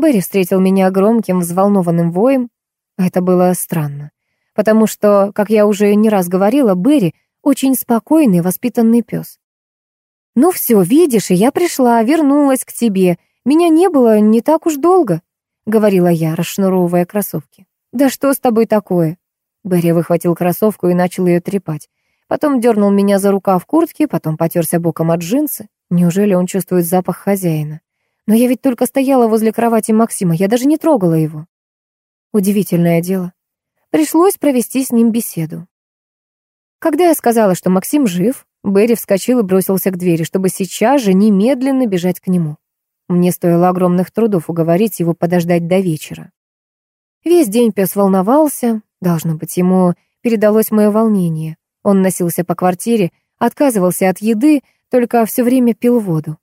Берри встретил меня громким, взволнованным воем. Это было странно, потому что, как я уже не раз говорила, Берри очень спокойный, воспитанный пес. «Ну все, видишь, и я пришла, вернулась к тебе. Меня не было не так уж долго», — говорила я, расшнуровывая кроссовки. «Да что с тобой такое?» Берри выхватил кроссовку и начал ее трепать. Потом дернул меня за рукав куртки, потом потерся боком от джинсы. Неужели он чувствует запах хозяина? Но я ведь только стояла возле кровати Максима, я даже не трогала его. Удивительное дело. Пришлось провести с ним беседу. Когда я сказала, что Максим жив, Берри вскочил и бросился к двери, чтобы сейчас же немедленно бежать к нему. Мне стоило огромных трудов уговорить его подождать до вечера. Весь день пес волновался, должно быть, ему передалось мое волнение. Он носился по квартире, отказывался от еды, только все время пил воду.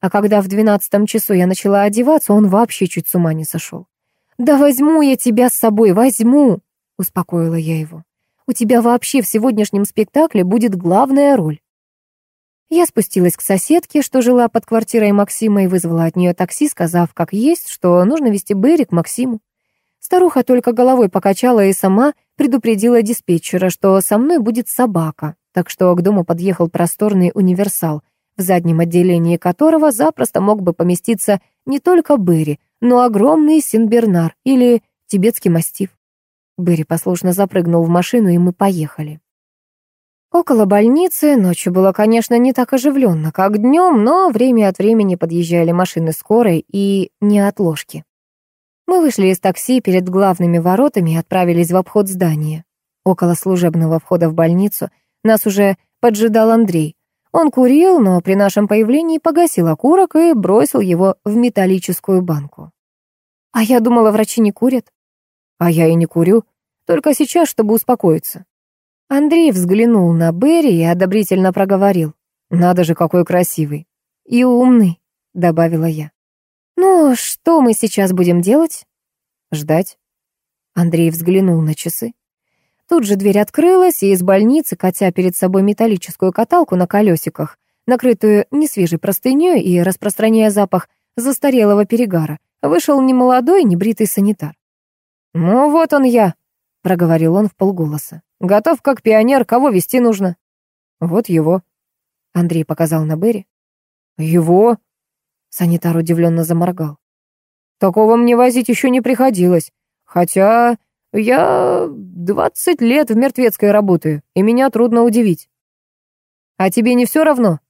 А когда в двенадцатом часу я начала одеваться, он вообще чуть с ума не сошел. «Да возьму я тебя с собой, возьму!» — успокоила я его. «У тебя вообще в сегодняшнем спектакле будет главная роль». Я спустилась к соседке, что жила под квартирой Максима, и вызвала от нее такси, сказав, как есть, что нужно вести Берри к Максиму. Старуха только головой покачала и сама предупредила диспетчера, что со мной будет собака, так что к дому подъехал просторный универсал, в заднем отделении которого запросто мог бы поместиться не только Берри, но огромный синбернар или тибетский мастиф. Берри послушно запрыгнул в машину, и мы поехали. Около больницы ночью было, конечно, не так оживленно, как днем, но время от времени подъезжали машины скорой и неотложки. Мы вышли из такси перед главными воротами и отправились в обход здания. Около служебного входа в больницу нас уже поджидал Андрей, он курил, но при нашем появлении погасил окурок и бросил его в металлическую банку. А я думала, врачи не курят. А я и не курю, только сейчас, чтобы успокоиться. Андрей взглянул на Берри и одобрительно проговорил. «Надо же, какой красивый!» «И умный», — добавила я. «Ну, что мы сейчас будем делать?» «Ждать». Андрей взглянул на часы. Тут же дверь открылась, и из больницы, катя перед собой металлическую каталку на колесиках, накрытую несвежей простыней и распространяя запах застарелого перегара, вышел немолодой, небритый санитар. «Ну вот он я», — проговорил он в полголоса. «Готов как пионер, кого вести нужно?» «Вот его», — Андрей показал на Берри. «Его?» — санитар удивленно заморгал. «Такого мне возить еще не приходилось. Хотя я двадцать лет в мертвецкой работаю, и меня трудно удивить. А тебе не все равно?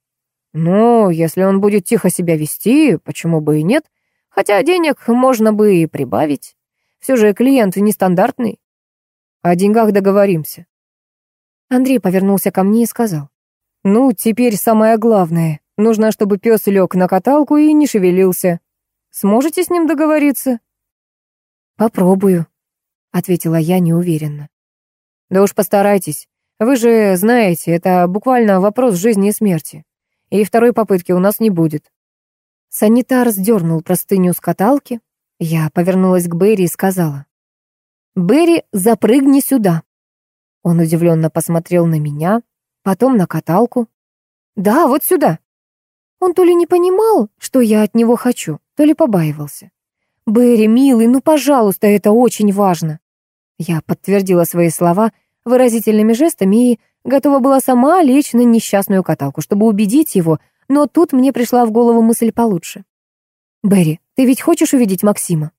Ну, если он будет тихо себя вести, почему бы и нет? Хотя денег можно бы и прибавить. Все же клиент нестандартный. О деньгах договоримся. Андрей повернулся ко мне и сказал. Ну, теперь самое главное. Нужно, чтобы пес лег на каталку и не шевелился. Сможете с ним договориться? Попробую, — ответила я неуверенно. «Да уж постарайтесь. Вы же знаете, это буквально вопрос жизни и смерти. И второй попытки у нас не будет». Санитар сдернул простыню с каталки. Я повернулась к Берри и сказала. «Берри, запрыгни сюда». Он удивленно посмотрел на меня, потом на каталку. «Да, вот сюда». Он то ли не понимал, что я от него хочу, то ли побаивался. «Берри, милый, ну, пожалуйста, это очень важно». Я подтвердила свои слова выразительными жестами и готова была сама лечь на несчастную каталку, чтобы убедить его, но тут мне пришла в голову мысль получше. «Берри, ты ведь хочешь увидеть Максима?»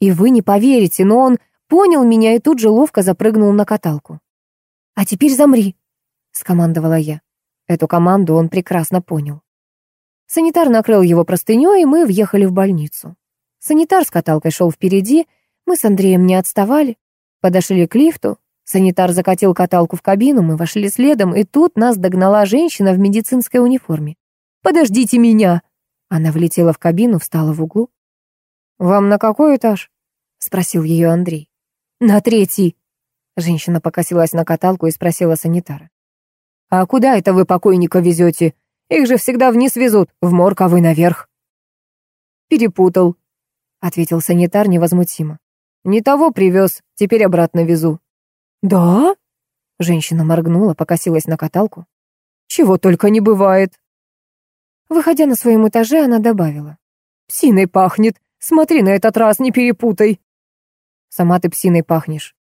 И вы не поверите, но он понял меня и тут же ловко запрыгнул на каталку. «А теперь замри», — скомандовала я. Эту команду он прекрасно понял. Санитар накрыл его простынёй, и мы въехали в больницу. Санитар с каталкой шел впереди, мы с Андреем не отставали. Подошли к лифту, санитар закатил каталку в кабину, мы вошли следом, и тут нас догнала женщина в медицинской униформе. «Подождите меня!» Она влетела в кабину, встала в углу. «Вам на какой этаж?» — спросил ее Андрей. «На третий». Женщина покосилась на каталку и спросила санитара. «А куда это вы покойника везете? Их же всегда вниз везут, в морг, а наверх». «Перепутал», — ответил санитар невозмутимо. «Не того привез, теперь обратно везу». «Да?» Женщина моргнула, покосилась на каталку. «Чего только не бывает». Выходя на своем этаже, она добавила. «Псиной пахнет. Смотри, на этот раз не перепутай. Сама ты псиной пахнешь.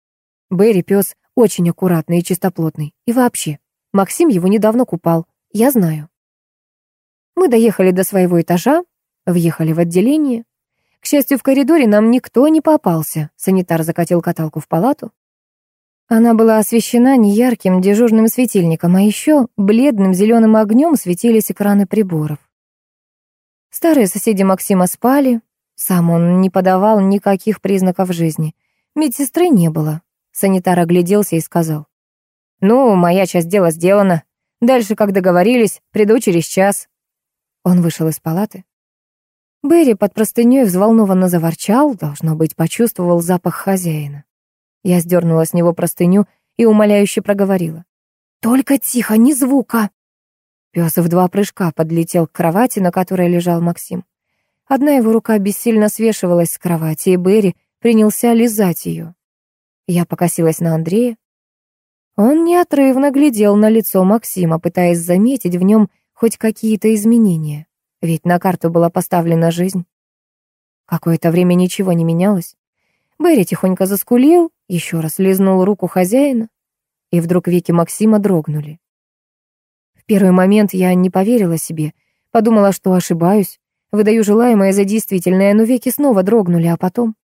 Берри пес очень аккуратный и чистоплотный. И вообще, Максим его недавно купал. Я знаю. Мы доехали до своего этажа, въехали в отделение. К счастью, в коридоре нам никто не попался. Санитар закатил каталку в палату. Она была освещена неярким дежурным светильником, а еще бледным зеленым огнем светились экраны приборов. Старые соседи Максима спали, сам он не подавал никаких признаков жизни. Медсестры не было. Санитар огляделся и сказал. «Ну, моя часть дела сделана. Дальше, как договорились, приду через час». Он вышел из палаты. Берри под простыней взволнованно заворчал, должно быть, почувствовал запах хозяина. Я сдернула с него простыню и умоляюще проговорила. «Только тихо, ни звука!» Пес в два прыжка подлетел к кровати, на которой лежал Максим. Одна его рука бессильно свешивалась с кровати, и Берри принялся лизать ее. Я покосилась на Андрея. Он неотрывно глядел на лицо Максима, пытаясь заметить в нем хоть какие-то изменения. Ведь на карту была поставлена жизнь. Какое-то время ничего не менялось. Берри тихонько заскулил, еще раз лизнул руку хозяина, и вдруг веки Максима дрогнули. В первый момент я не поверила себе, подумала, что ошибаюсь, выдаю желаемое за действительное, но веки снова дрогнули, а потом...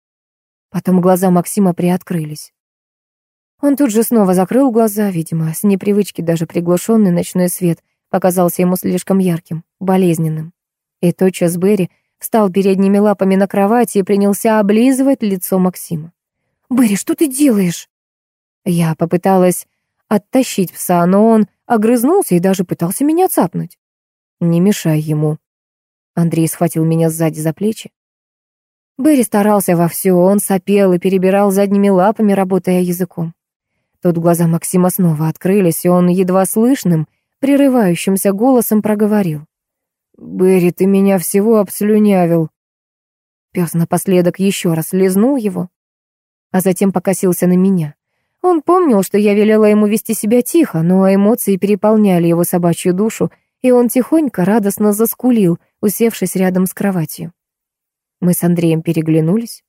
Потом глаза Максима приоткрылись. Он тут же снова закрыл глаза, видимо, с непривычки даже приглушенный ночной свет показался ему слишком ярким, болезненным. И тотчас Берри встал передними лапами на кровати и принялся облизывать лицо Максима. «Берри, что ты делаешь?» Я попыталась оттащить пса, но он огрызнулся и даже пытался меня цапнуть. «Не мешай ему». Андрей схватил меня сзади за плечи. Берри старался вовсю, он сопел и перебирал задними лапами, работая языком. Тут глаза Максима снова открылись, и он едва слышным, прерывающимся голосом проговорил. «Берри, ты меня всего обслюнявил». Пес напоследок еще раз лизнул его, а затем покосился на меня. Он помнил, что я велела ему вести себя тихо, но эмоции переполняли его собачью душу, и он тихонько, радостно заскулил, усевшись рядом с кроватью. Мы с Андреем переглянулись.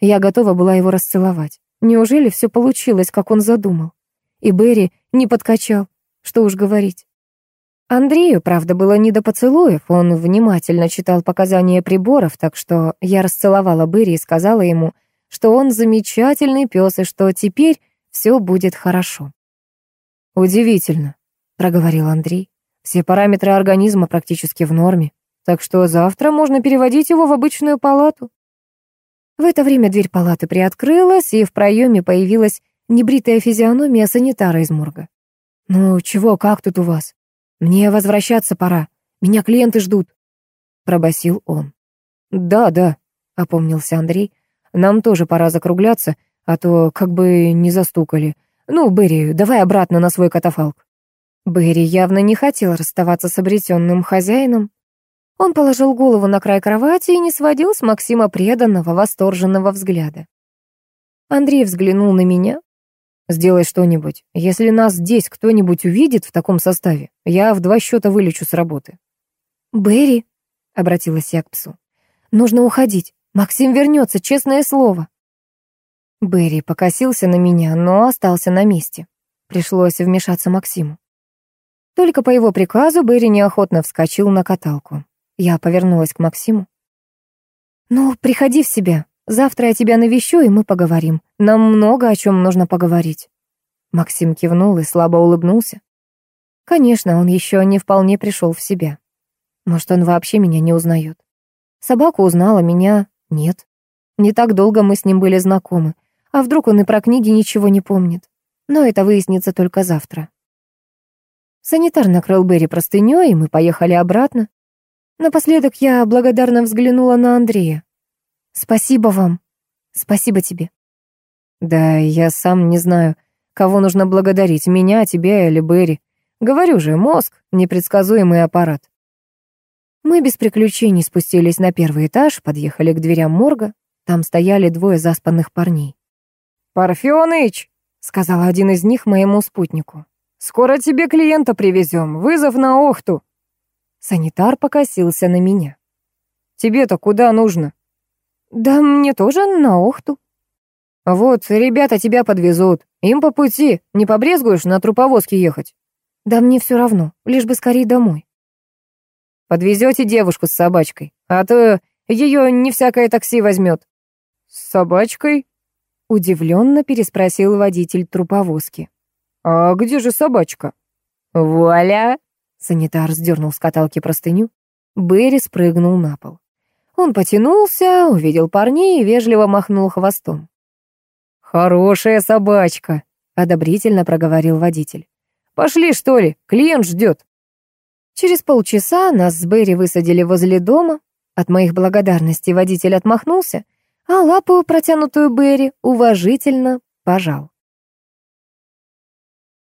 Я готова была его расцеловать. Неужели все получилось, как он задумал? И Берри не подкачал, что уж говорить. Андрею, правда, было не до поцелуев, он внимательно читал показания приборов, так что я расцеловала Берри и сказала ему, что он замечательный пес и что теперь все будет хорошо. «Удивительно», — проговорил Андрей. «Все параметры организма практически в норме, так что завтра можно переводить его в обычную палату». В это время дверь палаты приоткрылась, и в проеме появилась небритая физиономия санитара из морга. «Ну, чего, как тут у вас? Мне возвращаться пора. Меня клиенты ждут», — пробасил он. «Да, да», — опомнился Андрей, нам тоже пора закругляться, а то как бы не застукали. Ну, Берри, давай обратно на свой катафалк». Берри явно не хотел расставаться с обретенным хозяином. Он положил голову на край кровати и не сводил с Максима преданного, восторженного взгляда. Андрей взглянул на меня. «Сделай что-нибудь. Если нас здесь кто-нибудь увидит в таком составе, я в два счета вылечу с работы». «Берри», — обратилась я к псу, — «нужно уходить. Максим вернется, честное слово. Берри покосился на меня, но остался на месте. Пришлось вмешаться Максиму. Только по его приказу Берри неохотно вскочил на каталку. Я повернулась к Максиму. «Ну, приходи в себя. Завтра я тебя навещу, и мы поговорим. Нам много о чем нужно поговорить». Максим кивнул и слабо улыбнулся. Конечно, он еще не вполне пришел в себя. Может, он вообще меня не узнает. Собака узнала меня, нет. Не так долго мы с ним были знакомы. А вдруг он и про книги ничего не помнит? Но это выяснится только завтра. Санитар накрыл Берри простынёй, и мы поехали обратно. Напоследок я благодарно взглянула на Андрея. «Спасибо вам. Спасибо тебе». «Да, я сам не знаю, кого нужно благодарить, меня, тебя или Берри. Говорю же, мозг — непредсказуемый аппарат. Мы без приключений спустились на первый этаж, подъехали к дверям морга. Там стояли двое заспанных парней. «Парфёныч!» — сказал один из них моему спутнику. «Скоро тебе клиента привезем. Вызов на Охту». Санитар покосился на меня. «Тебе-то куда нужно?» Да мне тоже на Охту. Вот, ребята тебя подвезут. Им по пути. Не побрезгуешь на труповозке ехать? Да мне все равно, лишь бы скорее домой. Подвезете девушку с собачкой, а то ее не всякое такси возьмет. С собачкой? Удивленно переспросил водитель труповозки. А где же собачка? Вуаля! Санитар сдернул с каталки простыню. Берри спрыгнул на пол. Он потянулся, увидел парней и вежливо махнул хвостом. «Хорошая собачка», — одобрительно проговорил водитель. «Пошли, что ли, клиент ждет». Через полчаса нас с Берри высадили возле дома. От моих благодарностей водитель отмахнулся, а лапу, протянутую Берри, уважительно пожал.